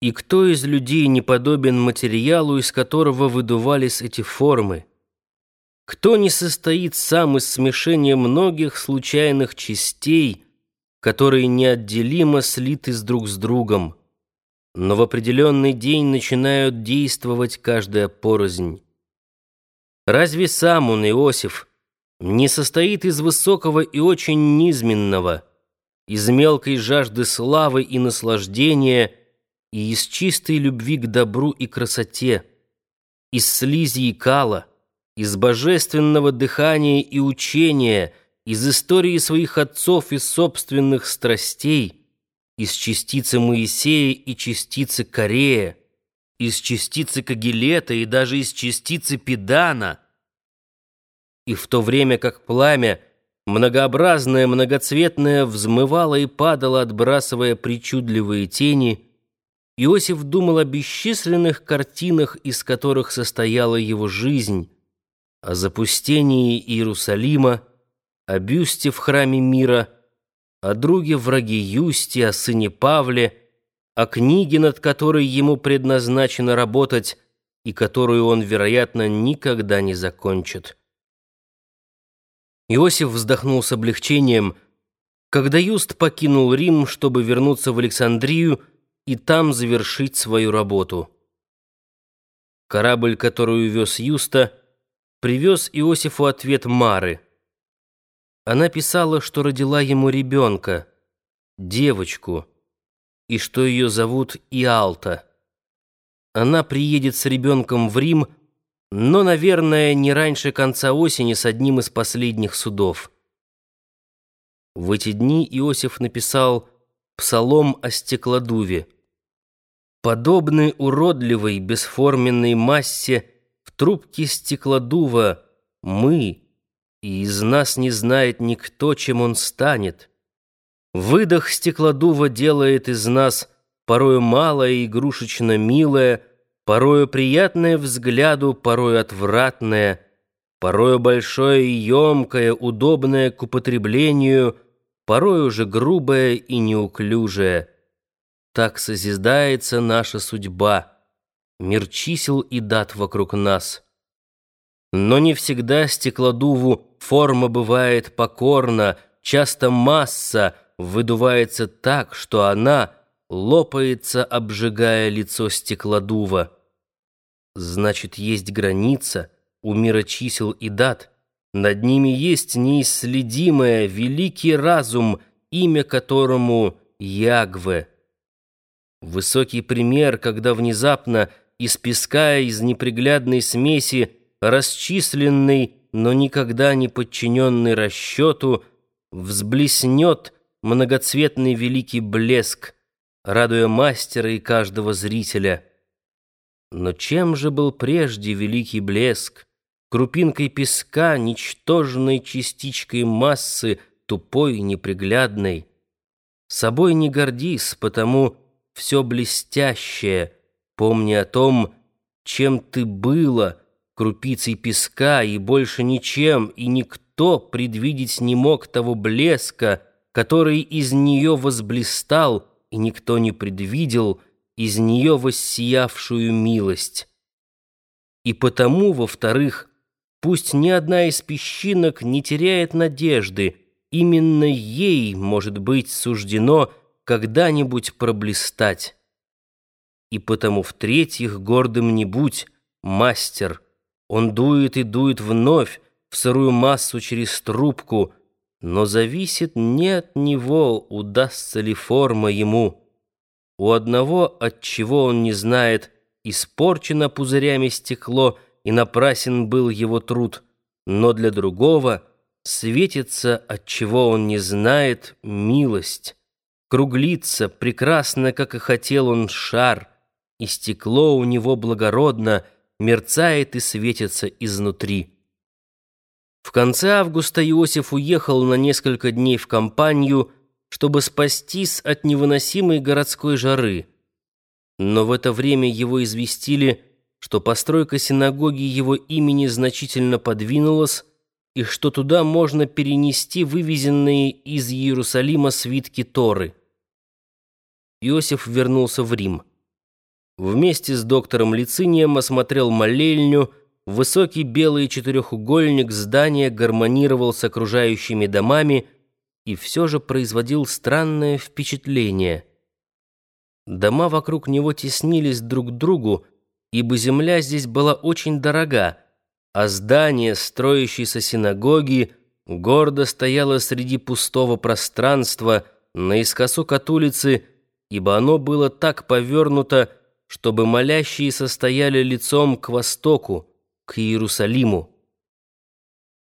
И кто из людей не подобен материалу, из которого выдувались эти формы? Кто не состоит сам из смешения многих случайных частей, которые неотделимо слиты с друг с другом, но в определенный день начинают действовать каждая порознь? Разве сам он, Иосиф, не состоит из высокого и очень низменного, из мелкой жажды славы и наслаждения – и из чистой любви к добру и красоте, из слизи и кала, из божественного дыхания и учения, из истории своих отцов и собственных страстей, из частицы Моисея и частицы Корея, из частицы Кагилета и даже из частицы Педана. И в то время как пламя, многообразное, многоцветное, взмывало и падало, отбрасывая причудливые тени — Иосиф думал о бесчисленных картинах, из которых состояла его жизнь, о запустении Иерусалима, о бюсте в храме мира, о друге враге Юсте, о сыне Павле, о книге, над которой ему предназначено работать и которую он, вероятно, никогда не закончит. Иосиф вздохнул с облегчением, когда Юст покинул Рим, чтобы вернуться в Александрию, и там завершить свою работу. Корабль, который увез Юста, привез Иосифу ответ Мары. Она писала, что родила ему ребенка, девочку, и что ее зовут Иалта. Она приедет с ребенком в Рим, но, наверное, не раньше конца осени с одним из последних судов. В эти дни Иосиф написал «Псалом о стеклодуве». Подобной уродливой бесформенной массе в трубке стеклодува мы, и из нас не знает никто, чем он станет. Выдох стеклодува делает из нас порою малое и игрушечно милое, порою приятное взгляду, порою отвратное, порою большое и емкое, удобное к употреблению, порою уже грубое и неуклюжее. Так созидается наша судьба, мир чисел и дат вокруг нас. Но не всегда стеклодуву форма бывает покорна, часто масса выдувается так, что она лопается, обжигая лицо стеклодува. Значит, есть граница у мира чисел и дат. Над ними есть неисследимое великий разум, имя которому Ягве. Высокий пример, когда внезапно из песка, из неприглядной смеси, расчисленный, но никогда не подчиненный расчету, взблеснет многоцветный великий блеск, радуя мастера и каждого зрителя. Но чем же был прежде великий блеск? Крупинкой песка, ничтожной частичкой массы, тупой и неприглядной. Собой не гордись, потому все блестящее, помни о том, чем ты было, крупицей песка и больше ничем, и никто предвидеть не мог того блеска, который из нее возблистал, и никто не предвидел из нее воссиявшую милость. И потому, во-вторых, пусть ни одна из песчинок не теряет надежды, именно ей, может быть, суждено — когда-нибудь проблистать. И потому, в-третьих, гордым не будь, мастер. Он дует и дует вновь, в сырую массу через трубку, но зависит не от него, удастся ли форма ему. У одного, от чего он не знает, испорчено пузырями стекло, и напрасен был его труд, но для другого светится, от чего он не знает, милость круглится, прекрасно, как и хотел он, шар, и стекло у него благородно мерцает и светится изнутри. В конце августа Иосиф уехал на несколько дней в компанию, чтобы спастись от невыносимой городской жары. Но в это время его известили, что постройка синагоги его имени значительно подвинулась, и что туда можно перенести вывезенные из Иерусалима свитки Торы. Иосиф вернулся в Рим. вместе с доктором Лицинием осмотрел молельню, высокий белый четырехугольник здания гармонировал с окружающими домами и все же производил странное впечатление. Дома вокруг него теснились друг к другу, ибо земля здесь была очень дорога, а здание строящейся синагоги гордо стояло среди пустого пространства наискосок от улицы, ибо оно было так повернуто, чтобы молящие состояли лицом к востоку, к Иерусалиму.